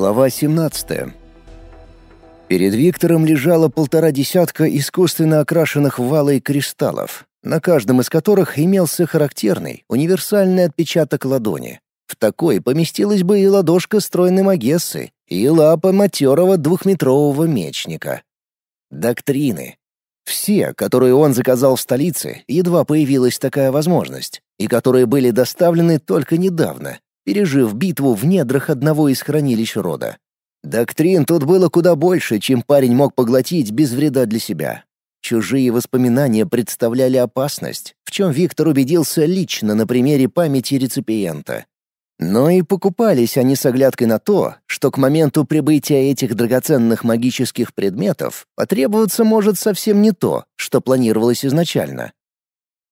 Глава 17. Перед Виктором лежало полтора десятка искусственно окрашенных в алый кристаллов, на каждом из которых имелся характерный, универсальный отпечаток ладони. В такой поместилась бы и ладошка стройной Магессы, и лапа матерого двухметрового мечника. Доктрины. Все, которые он заказал в столице, едва появилась такая возможность, и которые были доставлены только недавно, пережив битву в недрах одного из хранилищ рода. Доктрин тут было куда больше, чем парень мог поглотить без вреда для себя. Чужие воспоминания представляли опасность, в чем Виктор убедился лично на примере памяти реципиента. Но и покупались они с оглядкой на то, что к моменту прибытия этих драгоценных магических предметов потребоваться может совсем не то, что планировалось изначально.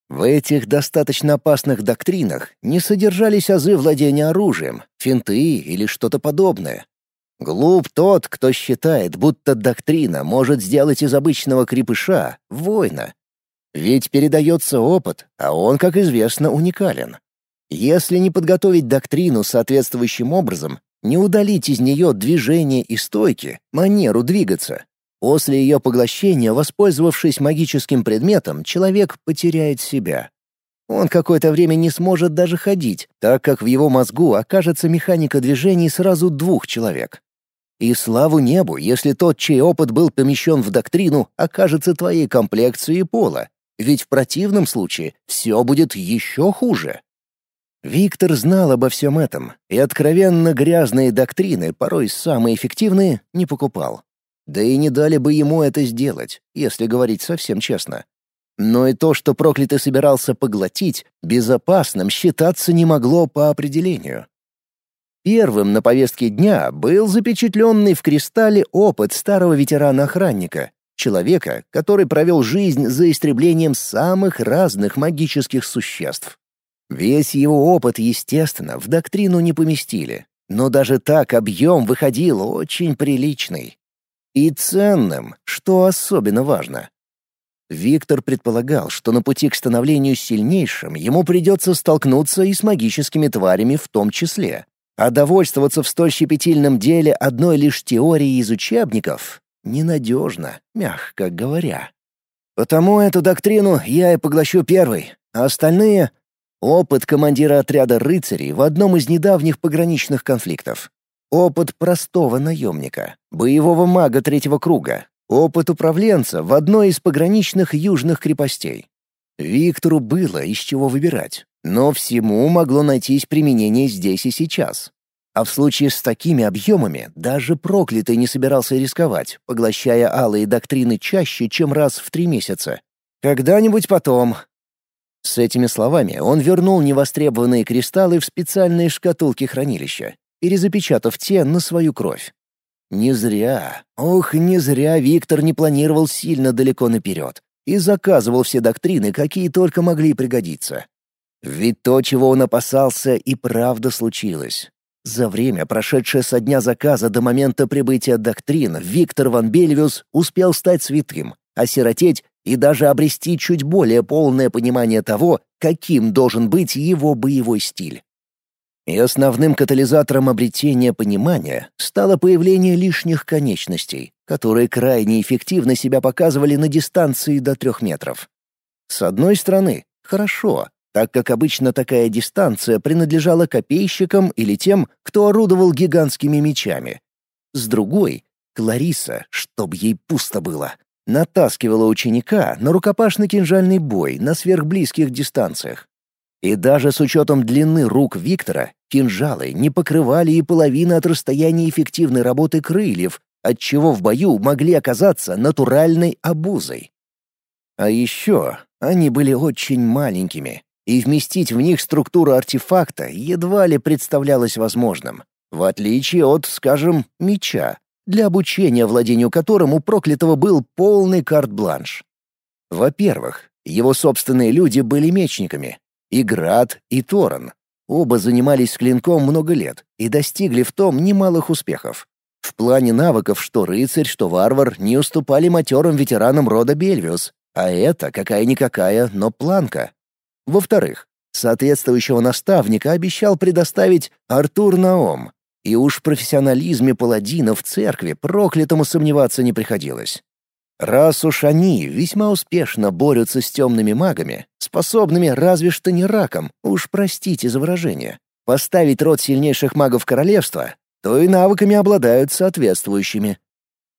В этих достаточно опасных доктринах не содержались азы владения оружием, финты или что-то подобное. Глуп тот, кто считает, будто доктрина может сделать из обычного крепыша воина. Ведь передается опыт, а он, как известно, уникален. Если не подготовить доктрину соответствующим образом, не удалить из нее движение и стойки, манеру двигаться, После ее поглощения, воспользовавшись магическим предметом, человек потеряет себя. Он какое-то время не сможет даже ходить, так как в его мозгу окажется механика движений сразу двух человек. И славу небу, если тот, чей опыт был помещен в доктрину, окажется твоей комплекцией пола, ведь в противном случае все будет еще хуже. Виктор знал обо всем этом, и откровенно грязные доктрины, порой самые эффективные, не покупал. Да и не дали бы ему это сделать, если говорить совсем честно. Но и то, что проклятый собирался поглотить, безопасным считаться не могло по определению. Первым на повестке дня был запечатленный в кристалле опыт старого ветерана-охранника, человека, который провел жизнь за истреблением самых разных магических существ. Весь его опыт, естественно, в доктрину не поместили, но даже так объем выходил очень приличный. И ценным, что особенно важно. Виктор предполагал, что на пути к становлению сильнейшим ему придется столкнуться и с магическими тварями в том числе. А довольствоваться в столь щепетильном деле одной лишь теорией из учебников ненадежно, мягко говоря. Потому эту доктрину я и поглощу первый, а остальные — опыт командира отряда рыцарей в одном из недавних пограничных конфликтов. Опыт простого наемника, боевого мага третьего круга, опыт управленца в одной из пограничных южных крепостей. Виктору было из чего выбирать, но всему могло найтись применение здесь и сейчас. А в случае с такими объемами даже проклятый не собирался рисковать, поглощая алые доктрины чаще, чем раз в три месяца. «Когда-нибудь потом». С этими словами он вернул невостребованные кристаллы в специальные шкатулки хранилища перезапечатав те на свою кровь. Не зря, ох, не зря Виктор не планировал сильно далеко наперед и заказывал все доктрины, какие только могли пригодиться. Ведь то, чего он опасался, и правда случилось. За время, прошедшее со дня заказа до момента прибытия доктрин, Виктор Ван Бельвиус успел стать святым, осиротеть и даже обрести чуть более полное понимание того, каким должен быть его боевой стиль. И основным катализатором обретения понимания стало появление лишних конечностей, которые крайне эффективно себя показывали на дистанции до трех метров. С одной стороны, хорошо, так как обычно такая дистанция принадлежала копейщикам или тем, кто орудовал гигантскими мечами. С другой, Клариса, чтоб ей пусто было, натаскивала ученика на рукопашно-кинжальный бой на сверхблизких дистанциях. И даже с учетом длины рук Виктора, кинжалы не покрывали и половины от расстояния эффективной работы крыльев, отчего в бою могли оказаться натуральной обузой. А еще они были очень маленькими, и вместить в них структуру артефакта едва ли представлялось возможным, в отличие от, скажем, меча, для обучения владению которым у проклятого был полный карт-бланш. Во-первых, его собственные люди были мечниками, и Град, и Торан. Оба занимались клинком много лет и достигли в том немалых успехов. В плане навыков что рыцарь, что варвар не уступали матерым ветеранам рода Бельвиус, а это какая-никакая, но планка. Во-вторых, соответствующего наставника обещал предоставить Артур Наом, И уж в профессионализме паладина в церкви проклятому сомневаться не приходилось. Раз уж они весьма успешно борются с темными магами, способными разве что не раком, уж простите за выражение, поставить род сильнейших магов королевства, то и навыками обладают соответствующими.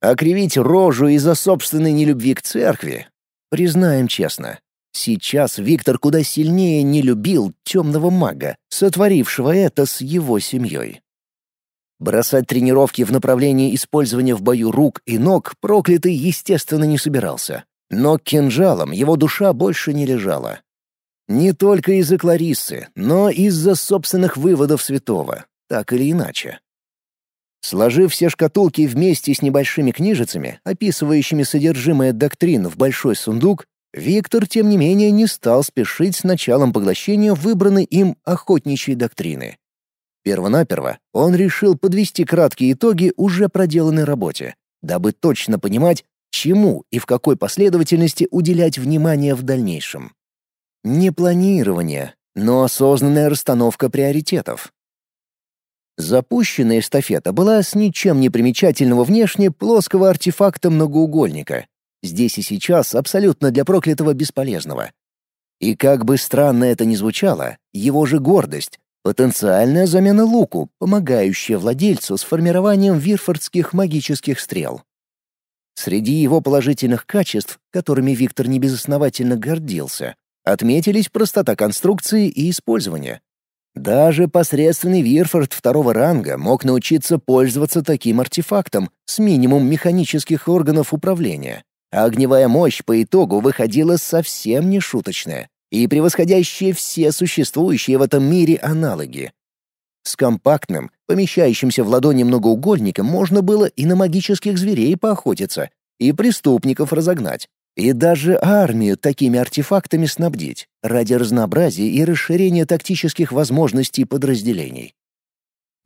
Окривить рожу из-за собственной нелюбви к церкви? Признаем честно, сейчас Виктор куда сильнее не любил темного мага, сотворившего это с его семьей. Бросать тренировки в направлении использования в бою рук и ног проклятый, естественно, не собирался. Но к кинжалам его душа больше не лежала. Не только из-за Клариссы, но из-за собственных выводов святого, так или иначе. Сложив все шкатулки вместе с небольшими книжицами, описывающими содержимое доктрин в большой сундук, Виктор, тем не менее, не стал спешить с началом поглощения выбранной им охотничьей доктрины. Первонаперво он решил подвести краткие итоги уже проделанной работе, дабы точно понимать, чему и в какой последовательности уделять внимание в дальнейшем. Не планирование, но осознанная расстановка приоритетов. Запущенная эстафета была с ничем не примечательного внешне плоского артефакта многоугольника. Здесь и сейчас абсолютно для проклятого бесполезного. И как бы странно это ни звучало, его же гордость — потенциальная замена луку, помогающая владельцу с формированием вирфордских магических стрел. Среди его положительных качеств, которыми Виктор небезосновательно гордился, отметились простота конструкции и использования. Даже посредственный Вирфорд второго ранга мог научиться пользоваться таким артефактом с минимум механических органов управления, а огневая мощь по итогу выходила совсем не шуточная и превосходящая все существующие в этом мире аналоги. С компактным, помещающимся в ладони многоугольником можно было и на магических зверей поохотиться, и преступников разогнать, и даже армию такими артефактами снабдить ради разнообразия и расширения тактических возможностей подразделений.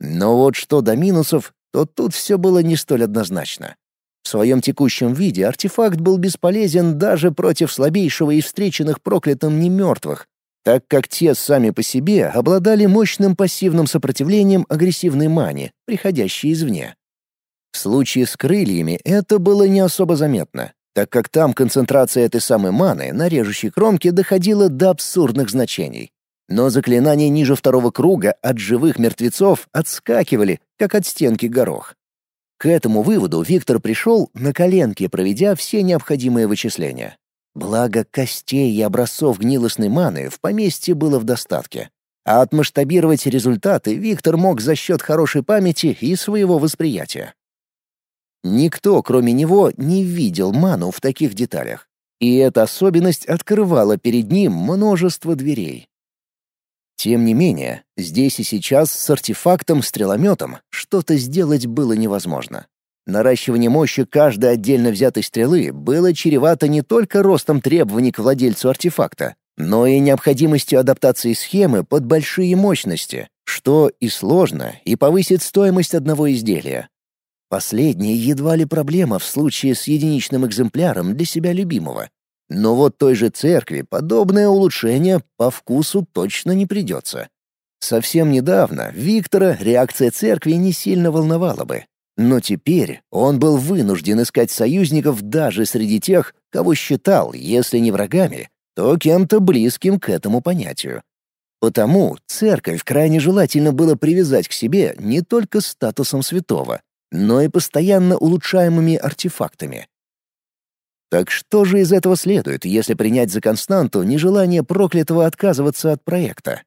Но вот что до минусов, то тут все было не столь однозначно. В своем текущем виде артефакт был бесполезен даже против слабейшего и встреченных проклятым немертвых, так как те сами по себе обладали мощным пассивным сопротивлением агрессивной мане, приходящей извне. В случае с крыльями это было не особо заметно, так как там концентрация этой самой маны на режущей кромке доходила до абсурдных значений. Но заклинания ниже второго круга от живых мертвецов отскакивали, как от стенки горох. К этому выводу Виктор пришел на коленке, проведя все необходимые вычисления. Благо, костей и образцов гнилостной маны в поместье было в достатке. А отмасштабировать результаты Виктор мог за счет хорошей памяти и своего восприятия. Никто, кроме него, не видел ману в таких деталях. И эта особенность открывала перед ним множество дверей. Тем не менее, здесь и сейчас с артефактом-стрелометом что-то сделать было невозможно. Наращивание мощи каждой отдельно взятой стрелы было чревато не только ростом требований к владельцу артефакта, но и необходимостью адаптации схемы под большие мощности, что и сложно, и повысит стоимость одного изделия. Последнее едва ли проблема в случае с единичным экземпляром для себя любимого. Но вот той же церкви подобное улучшение по вкусу точно не придется. Совсем недавно Виктора реакция церкви не сильно волновала бы. Но теперь он был вынужден искать союзников даже среди тех, кого считал, если не врагами, то кем-то близким к этому понятию. Потому церковь крайне желательно было привязать к себе не только статусом святого, но и постоянно улучшаемыми артефактами. Так что же из этого следует, если принять за константу нежелание проклятого отказываться от проекта?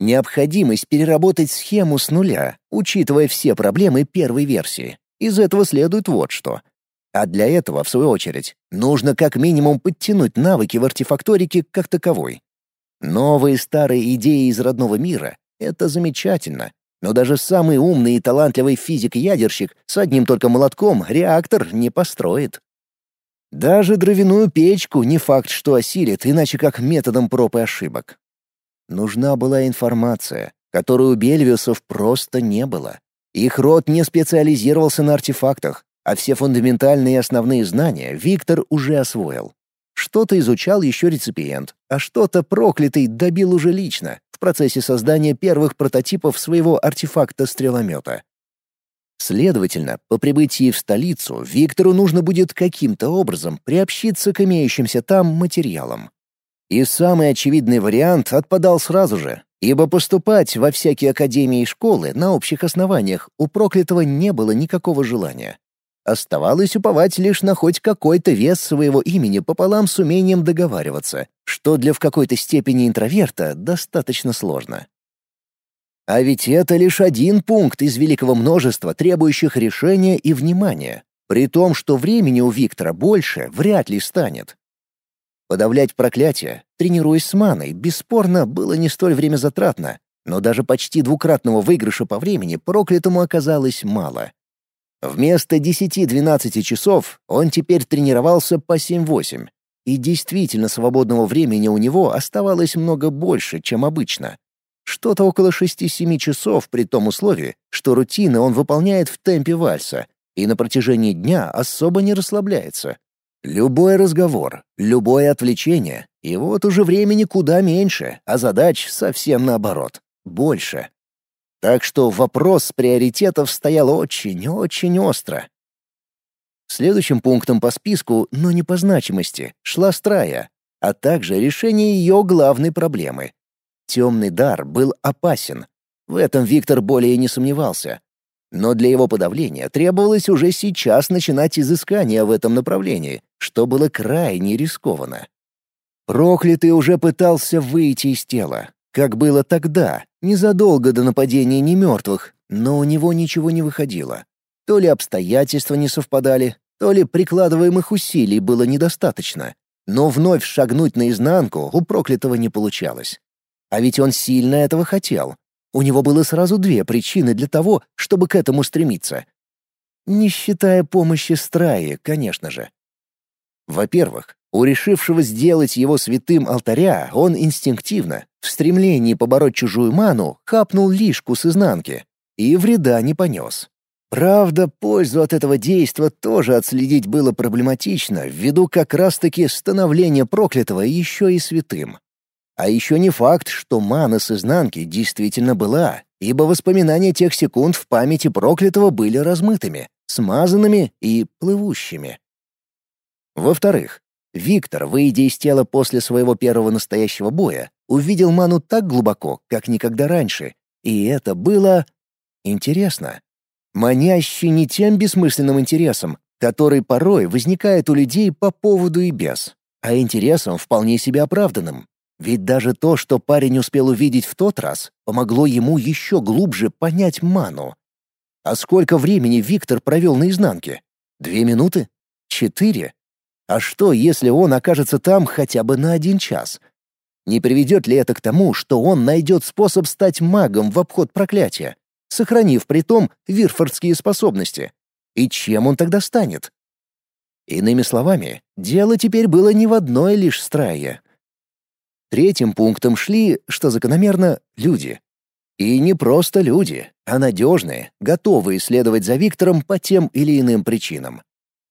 Необходимость переработать схему с нуля, учитывая все проблемы первой версии. Из этого следует вот что. А для этого, в свою очередь, нужно как минимум подтянуть навыки в артефакторике как таковой. Новые старые идеи из родного мира — это замечательно, но даже самый умный и талантливый физик-ядерщик с одним только молотком реактор не построит. Даже дровяную печку не факт, что осилит, иначе как методом проб и ошибок. Нужна была информация, которой у Бельвиусов просто не было. Их род не специализировался на артефактах, а все фундаментальные и основные знания Виктор уже освоил. Что-то изучал еще реципиент, а что-то проклятый добил уже лично, процессе создания первых прототипов своего артефакта стреломета. Следовательно, по прибытии в столицу Виктору нужно будет каким-то образом приобщиться к имеющимся там материалам. И самый очевидный вариант отпадал сразу же, ибо поступать во всякие академии и школы на общих основаниях у проклятого не было никакого желания. Оставалось уповать лишь на хоть какой-то вес своего имени пополам с умением договариваться, что для в какой-то степени интроверта достаточно сложно. А ведь это лишь один пункт из великого множества, требующих решения и внимания, при том, что времени у Виктора больше вряд ли станет. Подавлять проклятие, тренируясь с маной, бесспорно, было не столь времязатратно, но даже почти двукратного выигрыша по времени проклятому оказалось мало. Вместо 10-12 часов он теперь тренировался по 7-8, и действительно свободного времени у него оставалось много больше, чем обычно. Что-то около 6-7 часов при том условии, что рутины он выполняет в темпе вальса и на протяжении дня особо не расслабляется. Любой разговор, любое отвлечение, и вот уже времени куда меньше, а задач совсем наоборот — больше. Так что вопрос приоритетов стоял очень-очень остро. Следующим пунктом по списку, но не по значимости, шла Страя, а также решение ее главной проблемы. Темный дар был опасен. В этом Виктор более не сомневался. Но для его подавления требовалось уже сейчас начинать изыскания в этом направлении, что было крайне рискованно. Проклятый уже пытался выйти из тела, как было тогда, незадолго до нападения немертвых, но у него ничего не выходило. То ли обстоятельства не совпадали, то ли прикладываемых усилий было недостаточно. Но вновь шагнуть наизнанку у проклятого не получалось. А ведь он сильно этого хотел. У него было сразу две причины для того, чтобы к этому стремиться. Не считая помощи Страи, конечно же. Во-первых, у решившего сделать его святым алтаря он инстинктивно, в стремлении побороть чужую ману, хапнул лишку с изнанки и вреда не понес. Правда, пользу от этого действа тоже отследить было проблематично, ввиду как раз-таки становления проклятого еще и святым. А еще не факт, что мана с изнанки действительно была, ибо воспоминания тех секунд в памяти проклятого были размытыми, смазанными и плывущими. Во-вторых, Виктор, выйдя из тела после своего первого настоящего боя, увидел ману так глубоко, как никогда раньше, и это было... интересно. Маняще не тем бессмысленным интересом, который порой возникает у людей по поводу и без, а интересом вполне себе оправданным. Ведь даже то, что парень успел увидеть в тот раз, помогло ему еще глубже понять ману. А сколько времени Виктор провел на изнанке? Две минуты? Четыре? А что, если он окажется там хотя бы на один час? Не приведет ли это к тому, что он найдет способ стать магом в обход проклятия, сохранив при том вирфордские способности? И чем он тогда станет? Иными словами, дело теперь было не в одной лишь страе. Третьим пунктом шли, что закономерно, люди. И не просто люди, а надежные, готовые следовать за Виктором по тем или иным причинам.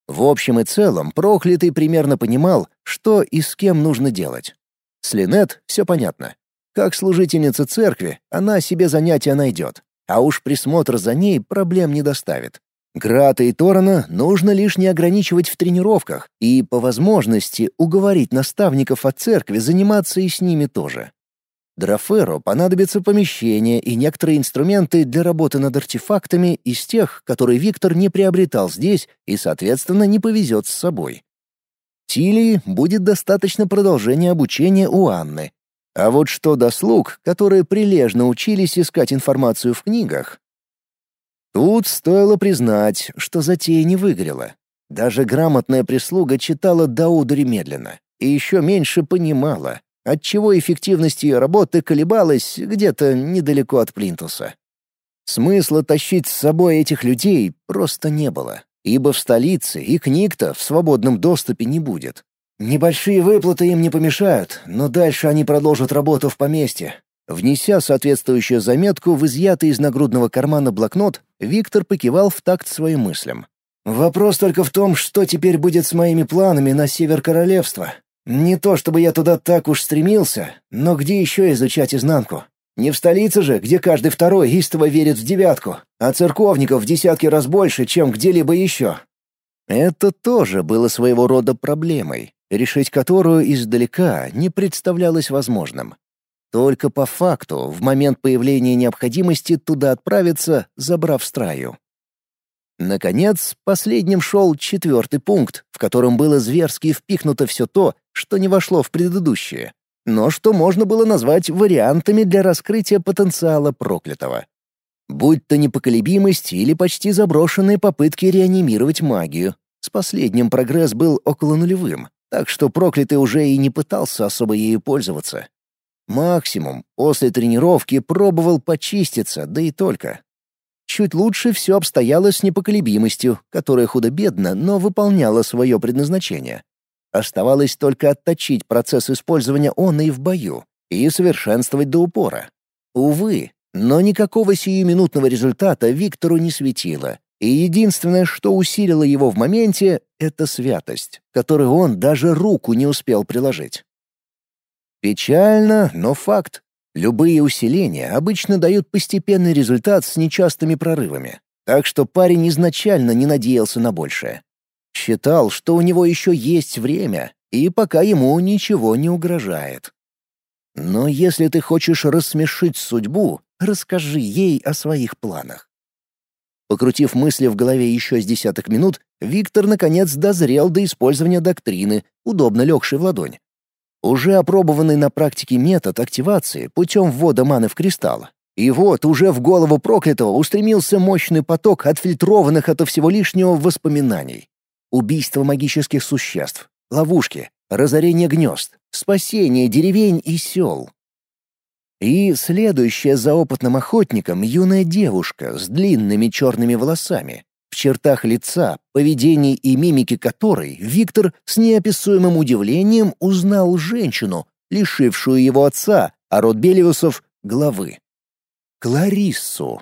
В общем и целом, проклятый примерно понимал, что и с кем нужно делать. С Линет все понятно. Как служительница церкви, она себе занятия найдет, а уж присмотр за ней проблем не доставит. Грата и Торана нужно лишь не ограничивать в тренировках и, по возможности, уговорить наставников от церкви заниматься и с ними тоже. Драферу понадобятся помещения и некоторые инструменты для работы над артефактами из тех, которые Виктор не приобретал здесь и, соответственно, не повезет с собой. Тилии будет достаточно продолжения обучения у Анны. А вот что до слуг, которые прилежно учились искать информацию в книгах, Тут стоило признать, что затея не выгорела. Даже грамотная прислуга читала Даудри медленно и еще меньше понимала, отчего эффективность ее работы колебалась где-то недалеко от Плинтуса. Смысла тащить с собой этих людей просто не было, ибо в столице и книг-то в свободном доступе не будет. Небольшие выплаты им не помешают, но дальше они продолжат работу в поместье. Внеся соответствующую заметку в изъятый из нагрудного кармана блокнот, Виктор покивал в такт своим мыслям. «Вопрос только в том, что теперь будет с моими планами на север королевства. Не то чтобы я туда так уж стремился, но где еще изучать изнанку? Не в столице же, где каждый второй истово верит в девятку, а церковников в десятки раз больше, чем где-либо еще. Это тоже было своего рода проблемой, решить которую издалека не представлялось возможным. Только по факту, в момент появления необходимости туда отправиться, забрав страю. Наконец, последним шел четвертый пункт, в котором было зверски впихнуто все то, что не вошло в предыдущее, но что можно было назвать вариантами для раскрытия потенциала проклятого. Будь то непоколебимость или почти заброшенные попытки реанимировать магию. С последним прогресс был около нулевым, так что проклятый уже и не пытался особо ею пользоваться. Максимум, после тренировки пробовал почиститься, да и только. Чуть лучше все обстояло с непоколебимостью, которая худо-бедно, но выполняла свое предназначение. Оставалось только отточить процесс использования он и в бою, и совершенствовать до упора. Увы, но никакого сиюминутного результата Виктору не светило, и единственное, что усилило его в моменте, — это святость, которой он даже руку не успел приложить. Печально, но факт. Любые усиления обычно дают постепенный результат с нечастыми прорывами, так что парень изначально не надеялся на большее. Считал, что у него еще есть время, и пока ему ничего не угрожает. Но если ты хочешь рассмешить судьбу, расскажи ей о своих планах. Покрутив мысли в голове еще с десяток минут, Виктор наконец дозрел до использования доктрины, удобно легшей в ладонь. Уже опробованный на практике метод активации путем ввода маны в кристалл. И вот уже в голову проклятого устремился мощный поток отфильтрованных от всего лишнего воспоминаний. Убийство магических существ, ловушки, разорение гнезд, спасение деревень и сел. И следующая за опытным охотником юная девушка с длинными черными волосами, в чертах лица, поведении и мимике которой Виктор с неописуемым удивлением узнал женщину, лишившую его отца, а род Белиусов — главы. Клариссу.